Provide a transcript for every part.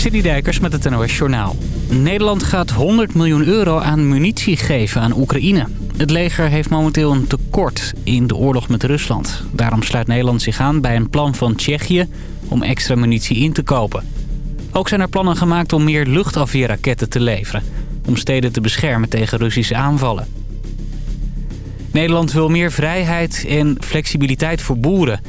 Dijkers met het NOS Journaal. Nederland gaat 100 miljoen euro aan munitie geven aan Oekraïne. Het leger heeft momenteel een tekort in de oorlog met Rusland. Daarom sluit Nederland zich aan bij een plan van Tsjechië om extra munitie in te kopen. Ook zijn er plannen gemaakt om meer luchtafweerraketten te leveren... om steden te beschermen tegen Russische aanvallen. Nederland wil meer vrijheid en flexibiliteit voor boeren.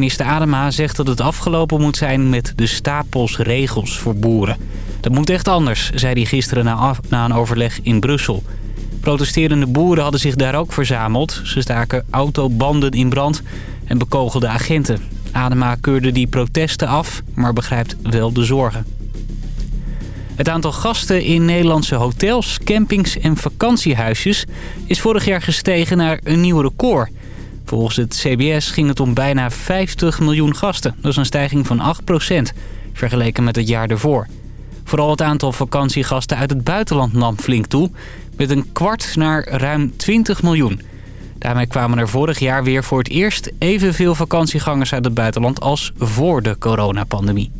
Minister Adema zegt dat het afgelopen moet zijn met de stapels regels voor boeren. Dat moet echt anders, zei hij gisteren na, na een overleg in Brussel. Protesterende boeren hadden zich daar ook verzameld. Ze staken autobanden in brand en bekogelden agenten. Adema keurde die protesten af, maar begrijpt wel de zorgen. Het aantal gasten in Nederlandse hotels, campings en vakantiehuisjes is vorig jaar gestegen naar een nieuw record. Volgens het CBS ging het om bijna 50 miljoen gasten. Dat is een stijging van 8% vergeleken met het jaar ervoor. Vooral het aantal vakantiegasten uit het buitenland nam flink toe... met een kwart naar ruim 20 miljoen. Daarmee kwamen er vorig jaar weer voor het eerst evenveel vakantiegangers uit het buitenland als voor de coronapandemie.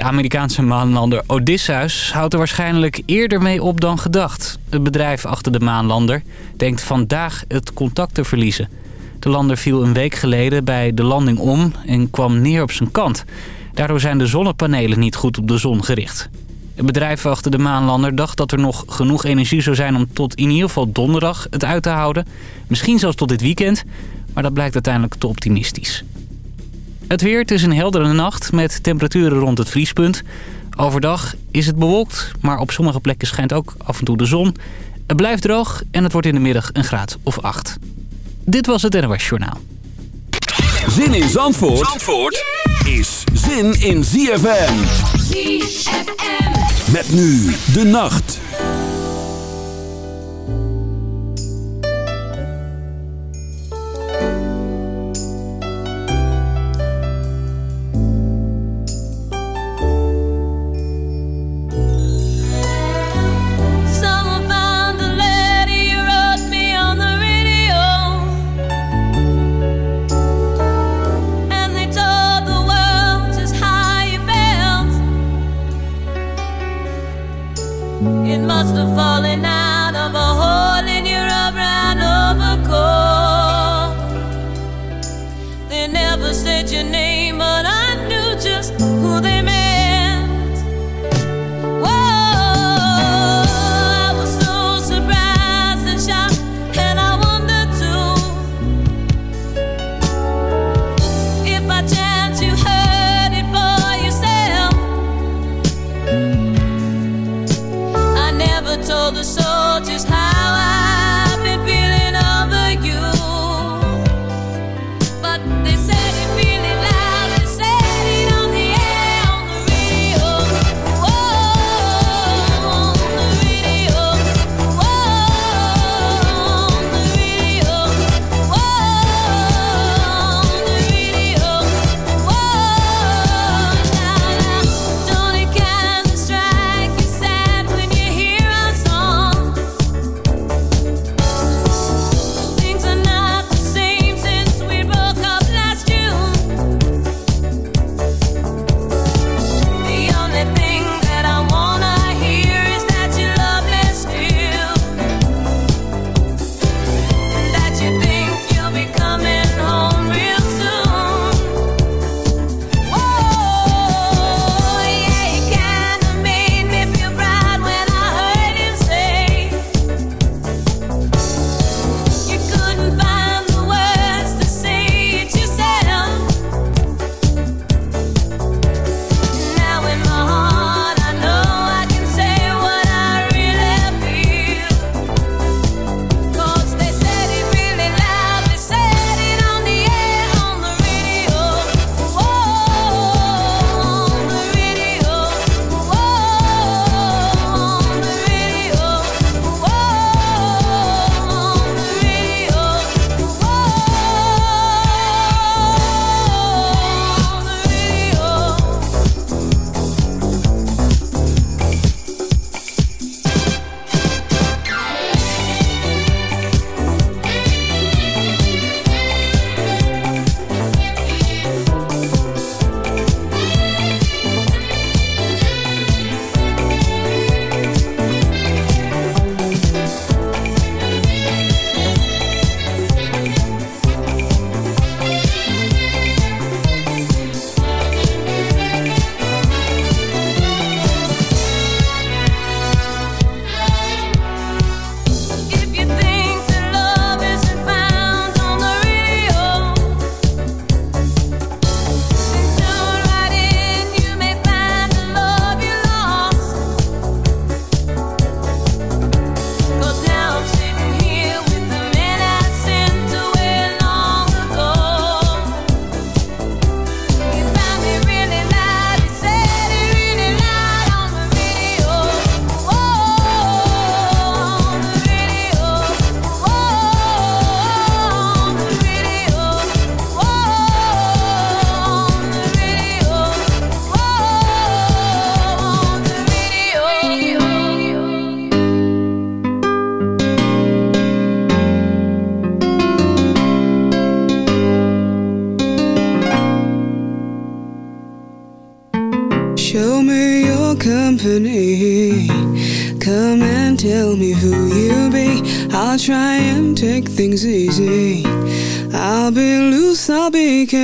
De Amerikaanse maanlander Odysseus houdt er waarschijnlijk eerder mee op dan gedacht. Het bedrijf achter de maanlander denkt vandaag het contact te verliezen. De lander viel een week geleden bij de landing om en kwam neer op zijn kant. Daardoor zijn de zonnepanelen niet goed op de zon gericht. Het bedrijf achter de maanlander dacht dat er nog genoeg energie zou zijn... om tot in ieder geval donderdag het uit te houden. Misschien zelfs tot dit weekend, maar dat blijkt uiteindelijk te optimistisch. Het weer, het is een heldere nacht met temperaturen rond het vriespunt. Overdag is het bewolkt, maar op sommige plekken schijnt ook af en toe de zon. Het blijft droog en het wordt in de middag een graad of 8. Dit was het NOS Journaal. Zin in Zandvoort, Zandvoort is zin in ZFM. ZFM. Met nu de nacht.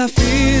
I feel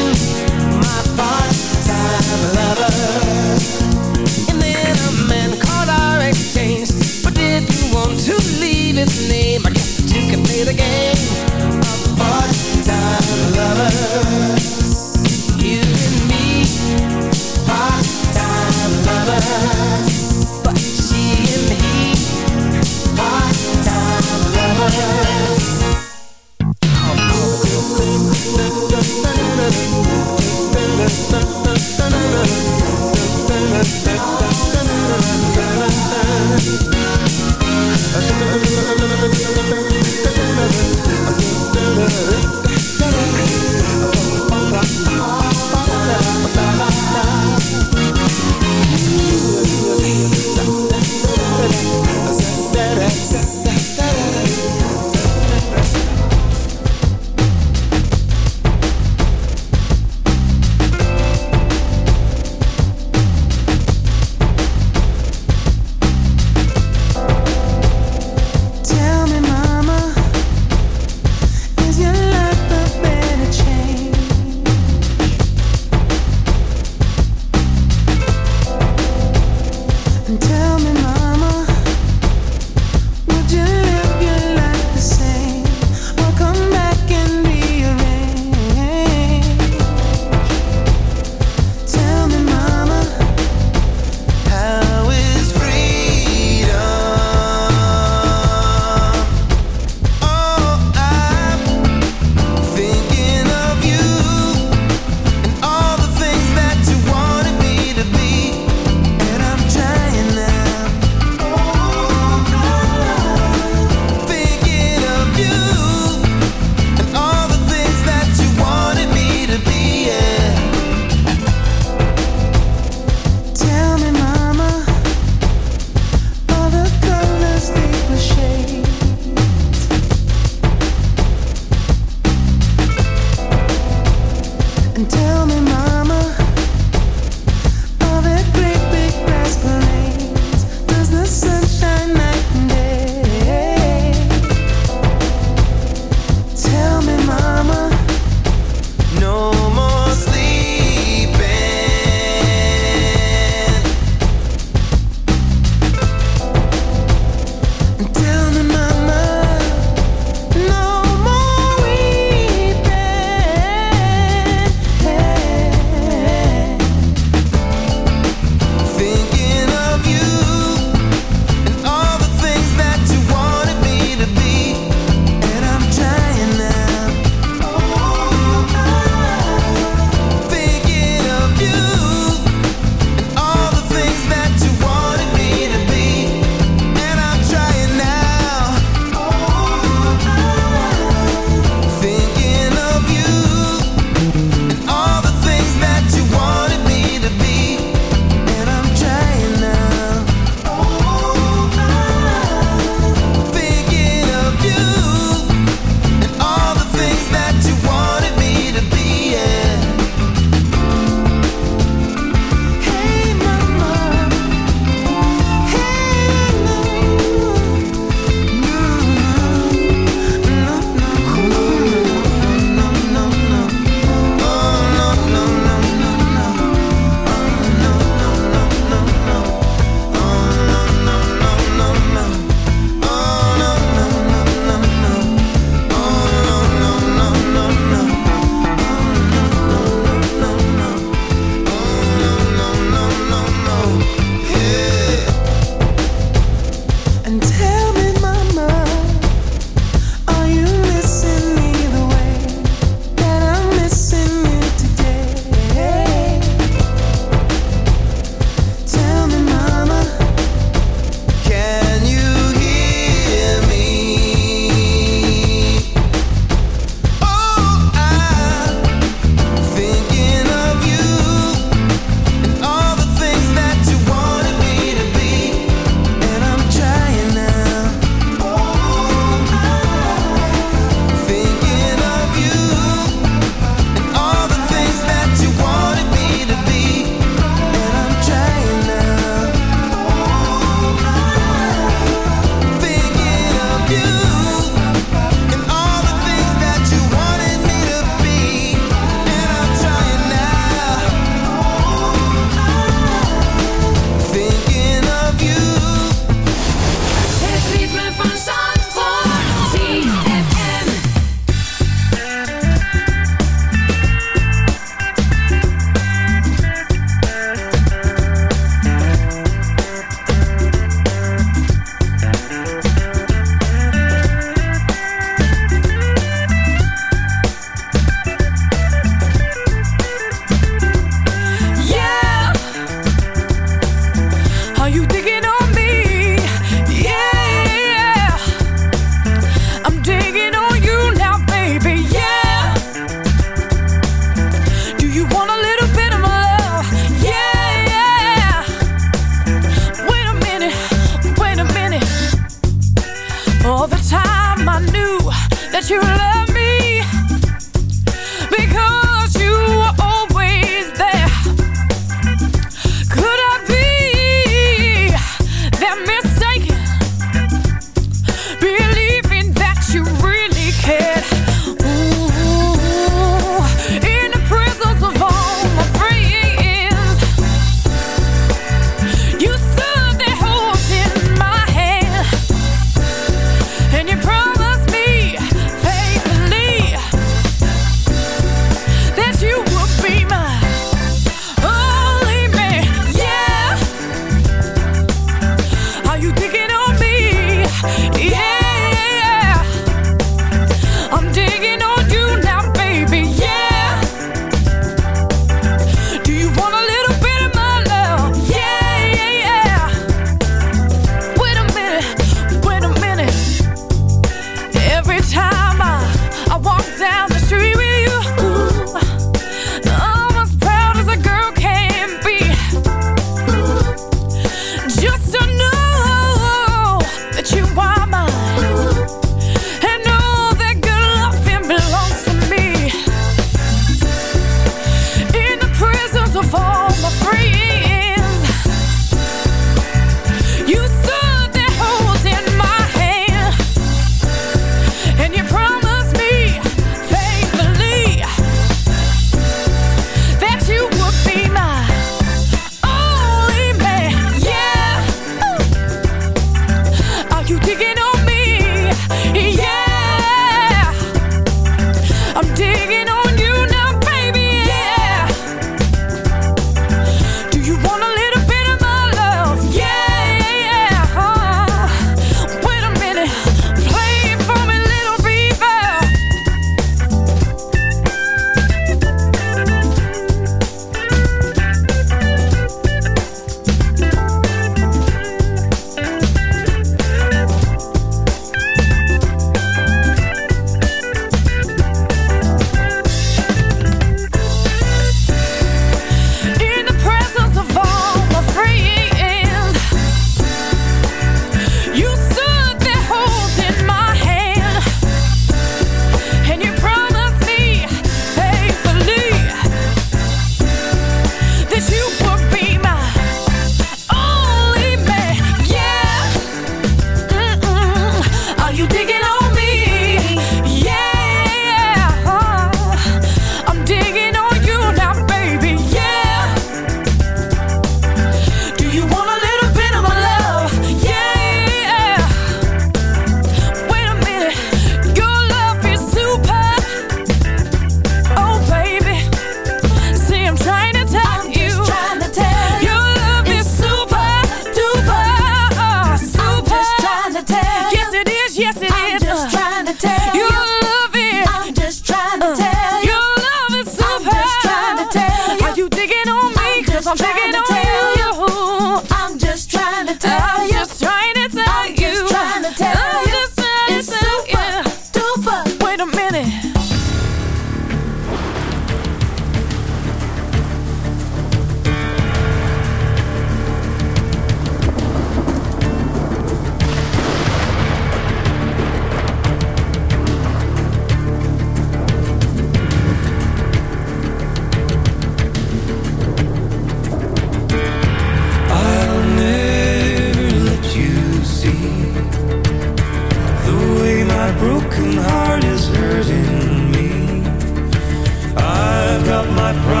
my pride,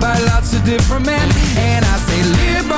by lots of different men. And I say, liberate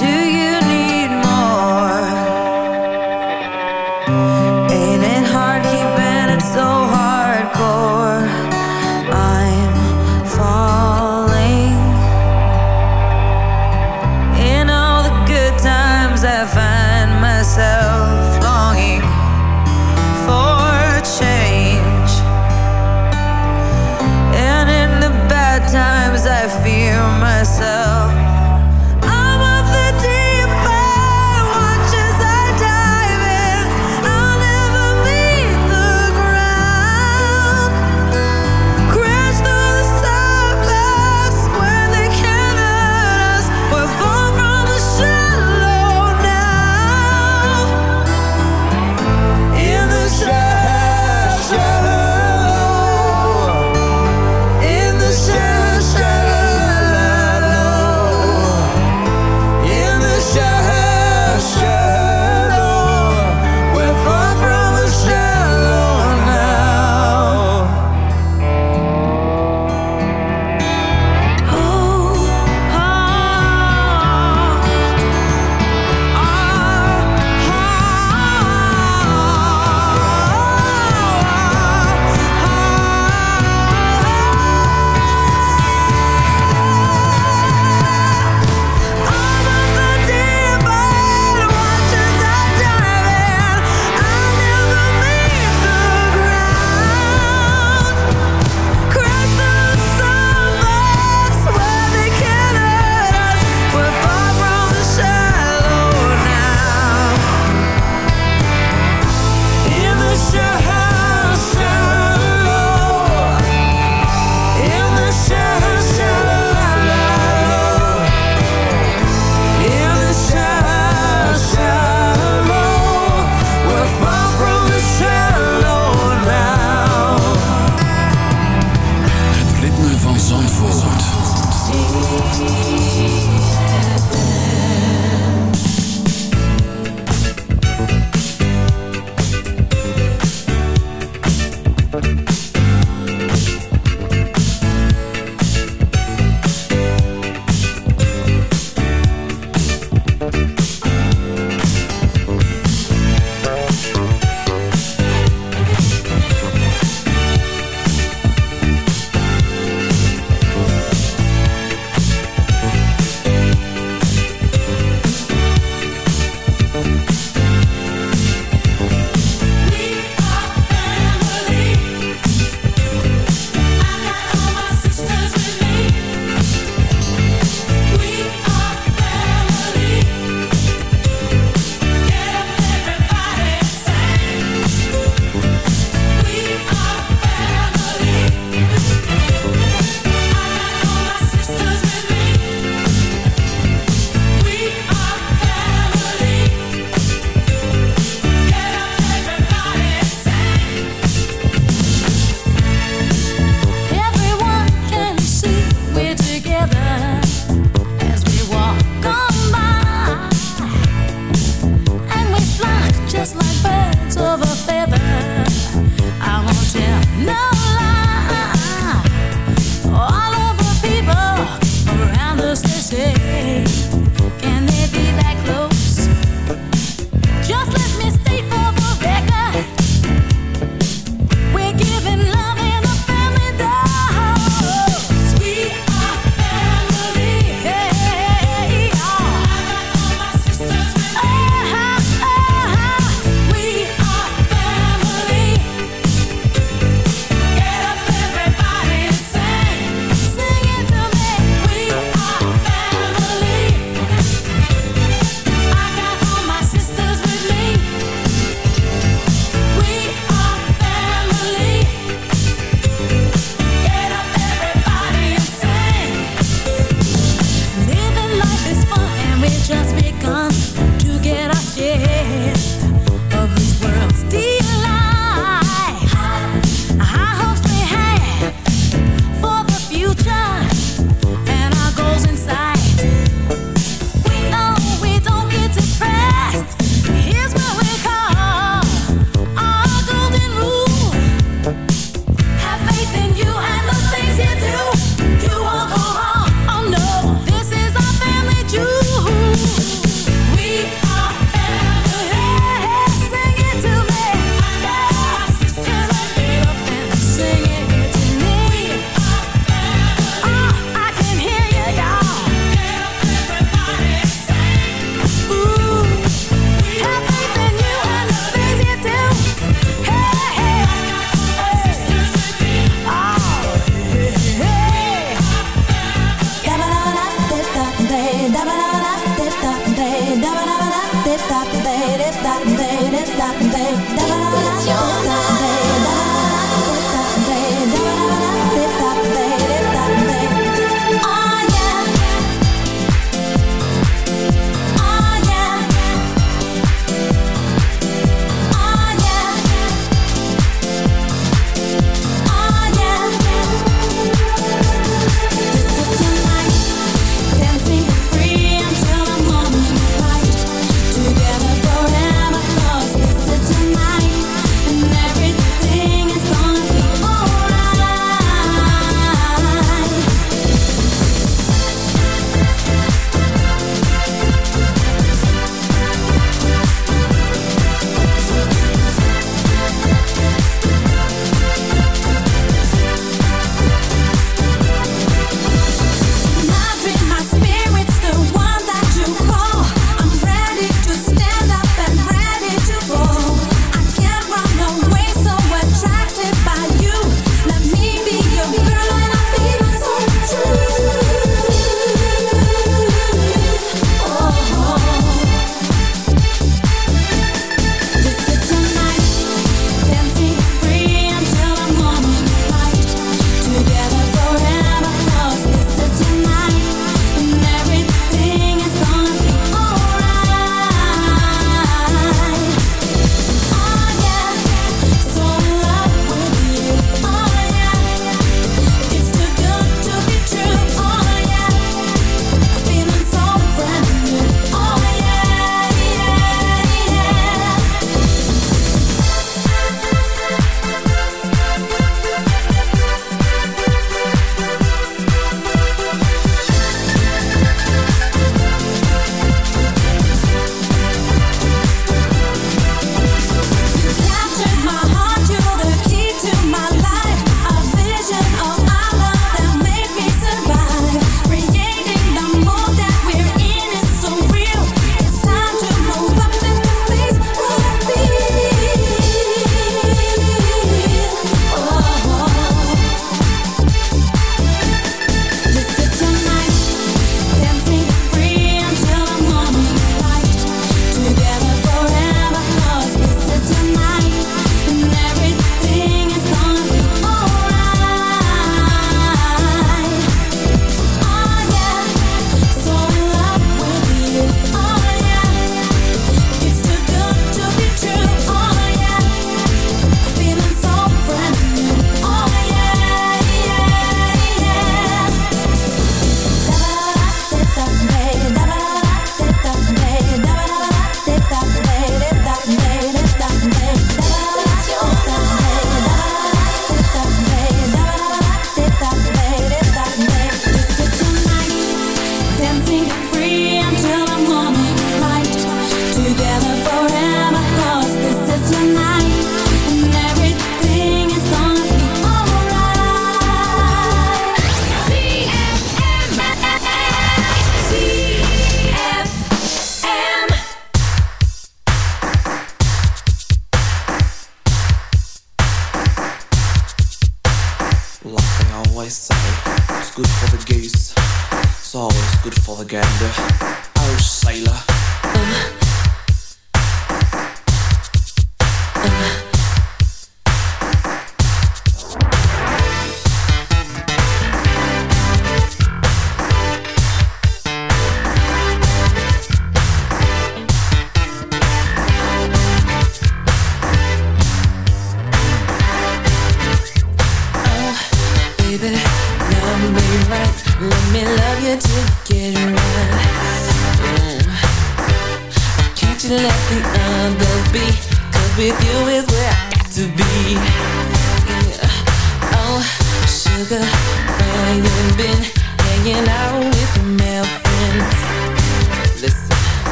do you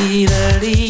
deedle deedle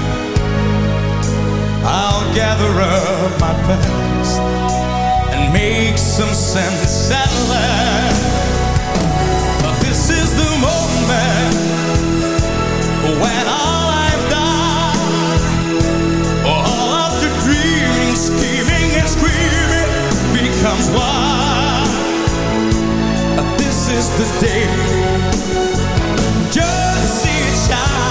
I'll gather up my past and make some sense at last. This is the moment when all I've done, all of the dreaming, scheming, and screaming becomes one. This is the day. Just see it shine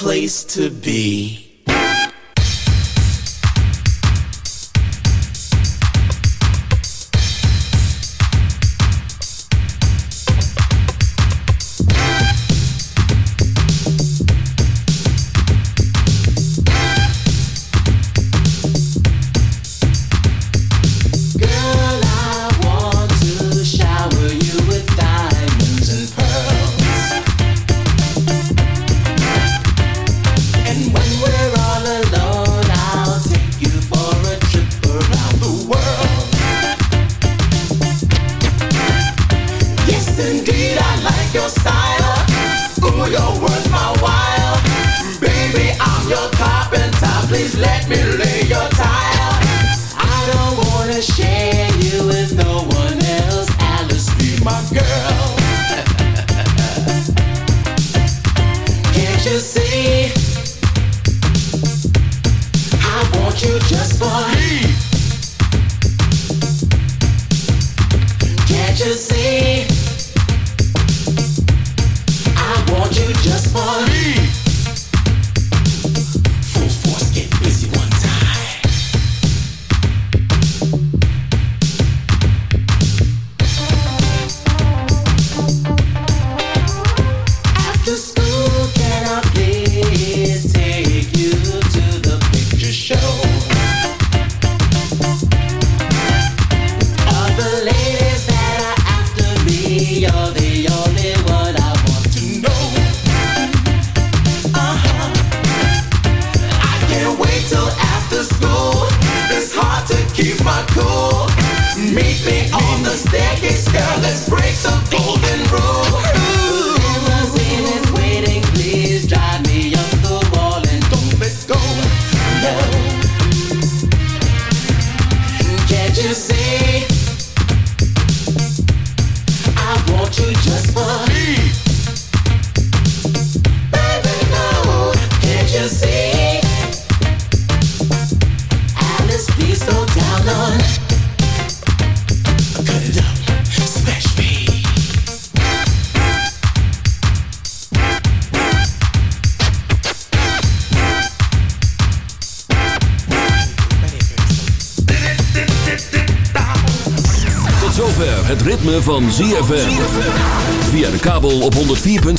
Place to be. Just see?